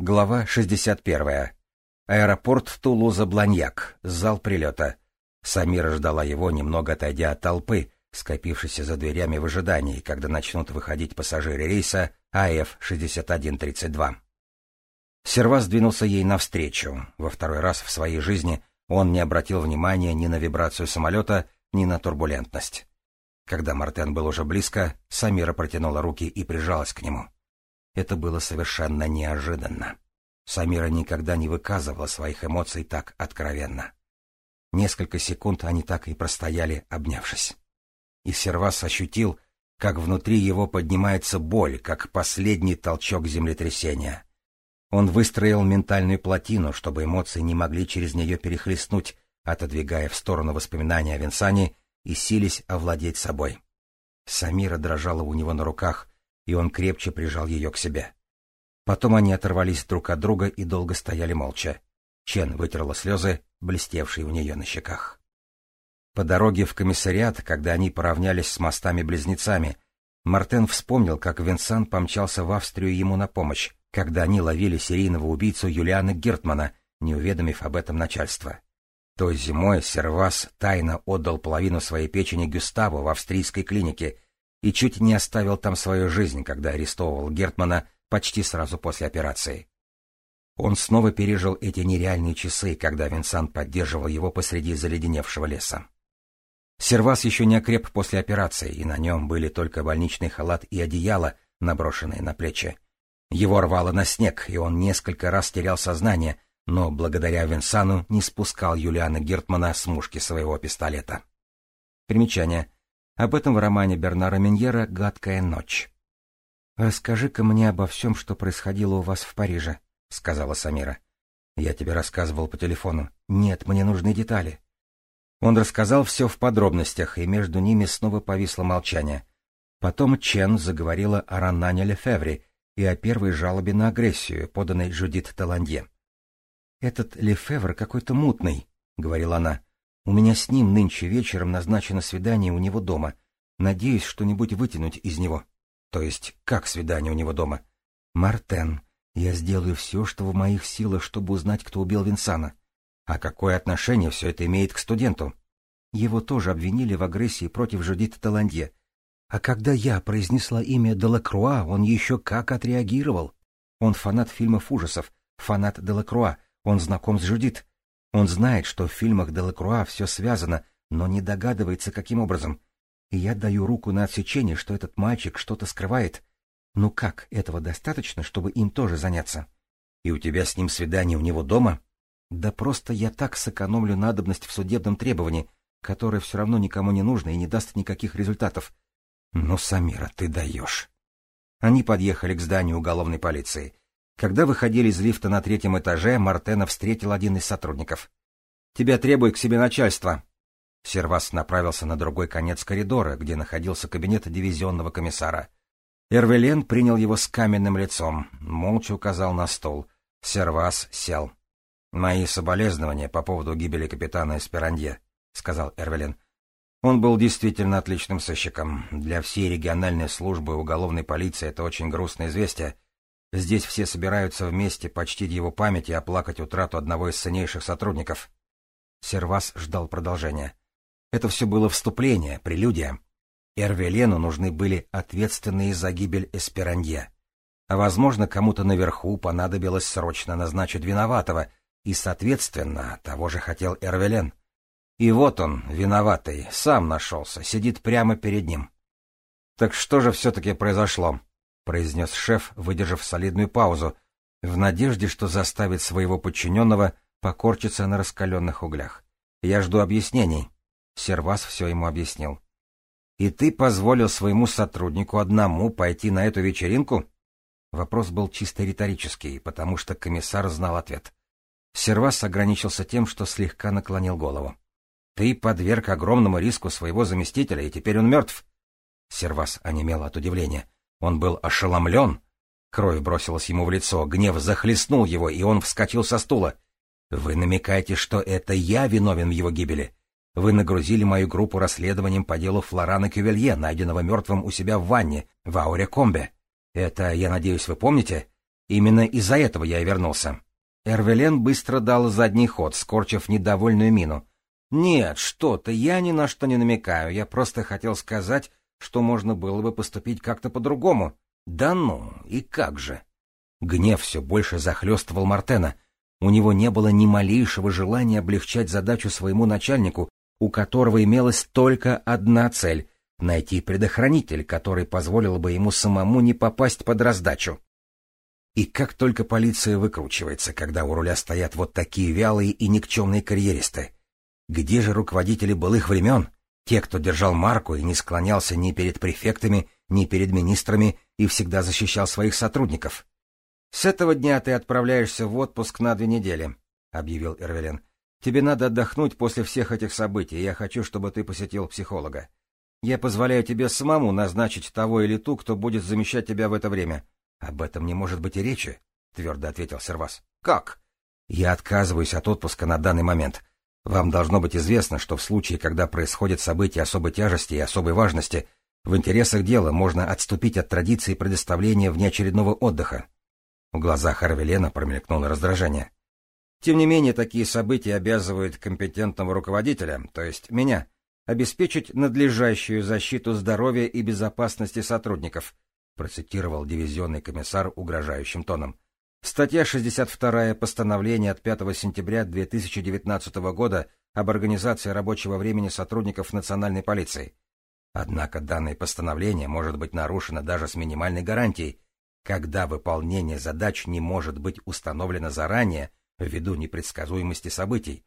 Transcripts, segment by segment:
Глава 61. Аэропорт Тулуза-Бланьяк. Зал прилета. Самира ждала его, немного отойдя от толпы, скопившейся за дверями в ожидании, когда начнут выходить пассажиры рейса АФ-6132. Сервас двинулся ей навстречу. Во второй раз в своей жизни он не обратил внимания ни на вибрацию самолета, ни на турбулентность. Когда Мартен был уже близко, Самира протянула руки и прижалась к нему. Это было совершенно неожиданно. Самира никогда не выказывала своих эмоций так откровенно. Несколько секунд они так и простояли, обнявшись. И Сервас ощутил, как внутри его поднимается боль, как последний толчок землетрясения. Он выстроил ментальную плотину, чтобы эмоции не могли через нее перехлестнуть, отодвигая в сторону воспоминания о Винсане и сились овладеть собой. Самира дрожала у него на руках, и он крепче прижал ее к себе. Потом они оторвались друг от друга и долго стояли молча. Чен вытерла слезы, блестевшие у нее на щеках. По дороге в комиссариат, когда они поравнялись с мостами-близнецами, Мартен вспомнил, как Винсан помчался в Австрию ему на помощь, когда они ловили серийного убийцу Юлиана Гертмана, не уведомив об этом начальство. Той зимой Сервас тайно отдал половину своей печени Гюставу в австрийской клинике — и чуть не оставил там свою жизнь, когда арестовывал Гертмана почти сразу после операции. Он снова пережил эти нереальные часы, когда Винсант поддерживал его посреди заледеневшего леса. Сервас еще не окреп после операции, и на нем были только больничный халат и одеяло, наброшенные на плечи. Его рвало на снег, и он несколько раз терял сознание, но благодаря Винсану не спускал Юлиана Гертмана с мушки своего пистолета. Примечание. Об этом в романе Бернара Миньера «Гадкая ночь». «Расскажи-ка мне обо всем, что происходило у вас в Париже», — сказала Самира. «Я тебе рассказывал по телефону. Нет, мне нужны детали». Он рассказал все в подробностях, и между ними снова повисло молчание. Потом Чен заговорила о Ранане Лефевре и о первой жалобе на агрессию, поданной Жудит Таландье. «Этот Лефевр какой-то мутный», — говорила она. У меня с ним нынче вечером назначено свидание у него дома. Надеюсь что-нибудь вытянуть из него. То есть, как свидание у него дома? Мартен, я сделаю все, что в моих силах, чтобы узнать, кто убил Винсана. А какое отношение все это имеет к студенту? Его тоже обвинили в агрессии против Жудит Таландье. А когда я произнесла имя Делакруа, он еще как отреагировал. Он фанат фильмов ужасов, фанат Делакруа, он знаком с Жудит. Он знает, что в фильмах Делакруа все связано, но не догадывается, каким образом. И я даю руку на отсечение, что этот мальчик что-то скрывает. Ну как, этого достаточно, чтобы им тоже заняться? И у тебя с ним свидание у него дома? Да просто я так сэкономлю надобность в судебном требовании, которое все равно никому не нужно и не даст никаких результатов. Ну, Самира, ты даешь. Они подъехали к зданию уголовной полиции. Когда выходили из лифта на третьем этаже, Мартена встретил один из сотрудников. «Тебя требует к себе начальство». Сервас направился на другой конец коридора, где находился кабинет дивизионного комиссара. Эрвелен принял его с каменным лицом, молча указал на стол. Сервас сел. «Мои соболезнования по поводу гибели капитана Эсперандье», — сказал Эрвелен. Он был действительно отличным сыщиком. Для всей региональной службы уголовной полиции это очень грустное известие — Здесь все собираются вместе почтить его память и оплакать утрату одного из ценнейших сотрудников. Сервас ждал продолжения. Это все было вступление, прелюдия. Эрвелену нужны были ответственные за гибель Эсперанье. А, возможно, кому-то наверху понадобилось срочно назначить виноватого, и, соответственно, того же хотел Эрвелен. И вот он, виноватый, сам нашелся, сидит прямо перед ним. Так что же все-таки произошло? Произнес шеф, выдержав солидную паузу, в надежде, что заставит своего подчиненного покорчиться на раскаленных углях. Я жду объяснений. Сервас все ему объяснил. И ты позволил своему сотруднику одному пойти на эту вечеринку? Вопрос был чисто риторический, потому что комиссар знал ответ. Сервас ограничился тем, что слегка наклонил голову. Ты подверг огромному риску своего заместителя, и теперь он мертв. Сервас онемел от удивления. Он был ошеломлен. Кровь бросилась ему в лицо, гнев захлестнул его, и он вскочил со стула. «Вы намекаете, что это я виновен в его гибели? Вы нагрузили мою группу расследованием по делу Флорана Кювелье, найденного мертвым у себя в ванне, в Ауре Комбе. Это, я надеюсь, вы помните? Именно из-за этого я и вернулся. Эрвелен быстро дал задний ход, скорчив недовольную мину. «Нет, что ты, я ни на что не намекаю, я просто хотел сказать, что можно было бы поступить как-то по-другому». «Да ну, и как же?» Гнев все больше захлестывал Мартена. У него не было ни малейшего желания облегчать задачу своему начальнику, у которого имелась только одна цель — найти предохранитель, который позволил бы ему самому не попасть под раздачу. И как только полиция выкручивается, когда у руля стоят вот такие вялые и никчемные карьеристы. Где же руководители былых времен? Те, кто держал марку и не склонялся ни перед префектами, ни перед министрами и всегда защищал своих сотрудников. «С этого дня ты отправляешься в отпуск на две недели», — объявил Эрвелен. «Тебе надо отдохнуть после всех этих событий, я хочу, чтобы ты посетил психолога. Я позволяю тебе самому назначить того или ту, кто будет замещать тебя в это время. Об этом не может быть и речи», — твердо ответил Сервас. «Как?» «Я отказываюсь от отпуска на данный момент. Вам должно быть известно, что в случае, когда происходят события особой тяжести и особой важности, в интересах дела можно отступить от традиции предоставления внеочередного отдыха. В глазах Арвелена промелькнуло раздражение. Тем не менее, такие события обязывают компетентного руководителя, то есть меня, обеспечить надлежащую защиту здоровья и безопасности сотрудников, процитировал дивизионный комиссар угрожающим тоном. Статья 62 постановления от 5 сентября 2019 года об организации рабочего времени сотрудников национальной полиции. Однако данное постановление может быть нарушено даже с минимальной гарантией, когда выполнение задач не может быть установлено заранее ввиду непредсказуемости событий,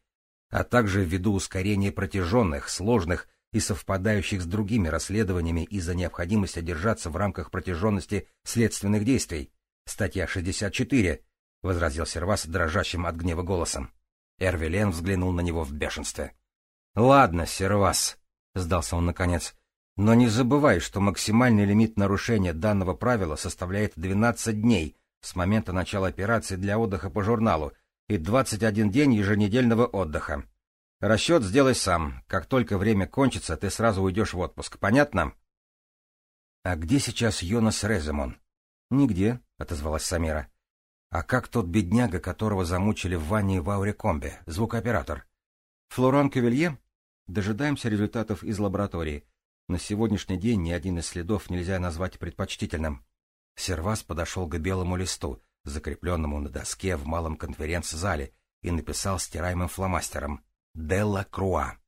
а также ввиду ускорения протяженных, сложных и совпадающих с другими расследованиями из-за необходимости держаться в рамках протяженности следственных действий. Статья 64, — возразил Сервас дрожащим от гнева голосом. Эрвелен взглянул на него в бешенстве. — Ладно, Сервас, — сдался он наконец, но не забывай, что максимальный лимит нарушения данного правила составляет 12 дней с момента начала операции для отдыха по журналу и 21 день еженедельного отдыха. Расчет сделай сам. Как только время кончится, ты сразу уйдешь в отпуск. Понятно? — А где сейчас Йонас Реземон? — Нигде, — отозвалась Самира. — А как тот бедняга, которого замучили в ванне в Аурикомбе, звукооператор? — Флоран Кювелье? Дожидаемся результатов из лаборатории. На сегодняшний день ни один из следов нельзя назвать предпочтительным. Сервас подошел к белому листу, закрепленному на доске в малом конференц-зале, и написал стираемым фломастером «Делла Круа».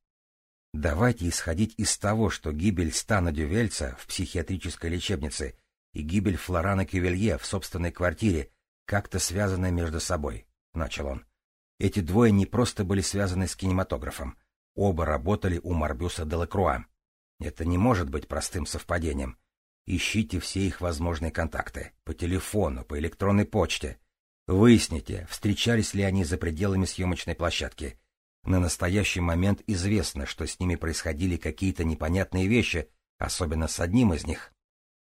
Давайте исходить из того, что гибель Стана Дювельца в психиатрической лечебнице и гибель Флорана Кювелье в собственной квартире как-то связаны между собой, — начал он. Эти двое не просто были связаны с кинематографом. Оба работали у Марбюса Делакруа. Это не может быть простым совпадением. Ищите все их возможные контакты. По телефону, по электронной почте. Выясните, встречались ли они за пределами съемочной площадки. На настоящий момент известно, что с ними происходили какие-то непонятные вещи, особенно с одним из них.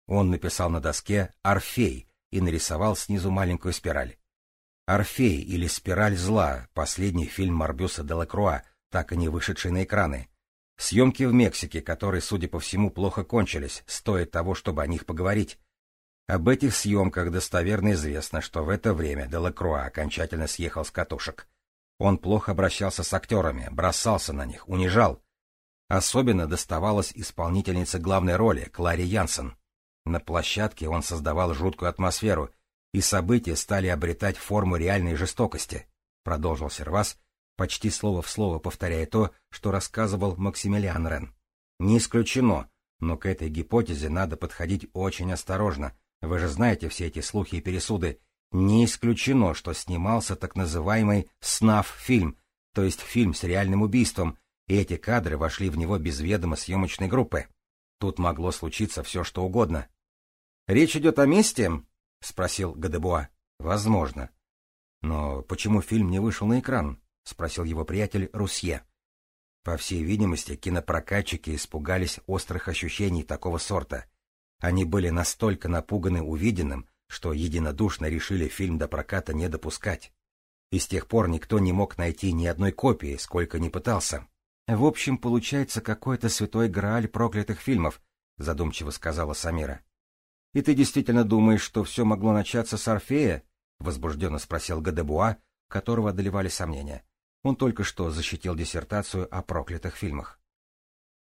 Он написал на доске «Орфей» и нарисовал снизу маленькую спираль. «Орфей» или «Спираль зла» — последний фильм Марбюса Делакруа, так и не вышедший на экраны. Съемки в Мексике, которые, судя по всему, плохо кончились, стоит того, чтобы о них поговорить. Об этих съемках достоверно известно, что в это время Делакруа окончательно съехал с катушек. Он плохо обращался с актерами, бросался на них, унижал. Особенно доставалось исполнительнице главной роли, Кларе Янсен. На площадке он создавал жуткую атмосферу, и события стали обретать форму реальной жестокости, — продолжил Сервас, почти слово в слово повторяя то, что рассказывал Максимилиан Рен. Не исключено, но к этой гипотезе надо подходить очень осторожно. Вы же знаете все эти слухи и пересуды. Не исключено, что снимался так называемый «СНАФ-фильм», то есть фильм с реальным убийством, и эти кадры вошли в него без ведома съемочной группы. Тут могло случиться все, что угодно. «Речь идет о месте?» — спросил Гадебуа. «Возможно. Но почему фильм не вышел на экран? — спросил его приятель Русье. По всей видимости, кинопрокатчики испугались острых ощущений такого сорта. Они были настолько напуганы увиденным, что единодушно решили фильм до проката не допускать. И с тех пор никто не мог найти ни одной копии, сколько ни пытался. «В общем, получается какой-то святой грааль проклятых фильмов», — задумчиво сказала Самира. «И ты действительно думаешь, что все могло начаться с Орфея? возбужденно спросил Гадебуа, которого одолевали сомнения. Он только что защитил диссертацию о проклятых фильмах.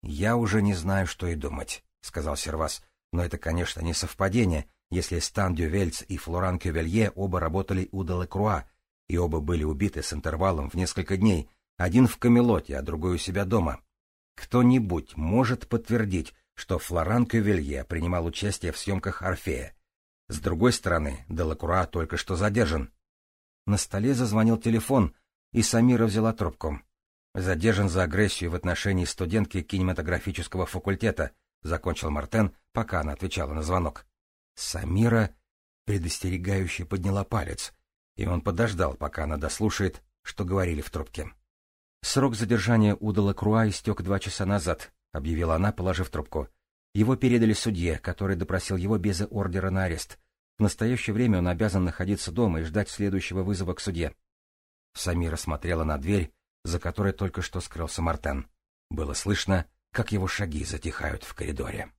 «Я уже не знаю, что и думать», — сказал Сервас. «Но это, конечно, не совпадение, если Стан Дювельц и Флоран Кювелье оба работали у Делакруа, и оба были убиты с интервалом в несколько дней, один в Камелоте, а другой у себя дома. Кто-нибудь может подтвердить, что Флоран Кювелье принимал участие в съемках «Орфея». С другой стороны, Делакруа только что задержан. На столе зазвонил телефон, и Самира взяла трубку. Задержан за агрессию в отношении студентки кинематографического факультета, закончил Мартен, пока она отвечала на звонок. Самира предостерегающе подняла палец, и он подождал, пока она дослушает, что говорили в трубке. «Срок задержания у Делакруа истек два часа назад», — объявила она, положив трубку. «Его передали судье, который допросил его без ордера на арест. В настоящее время он обязан находиться дома и ждать следующего вызова к суде». Самира смотрела на дверь, за которой только что скрылся Мартен. Было слышно, как его шаги затихают в коридоре.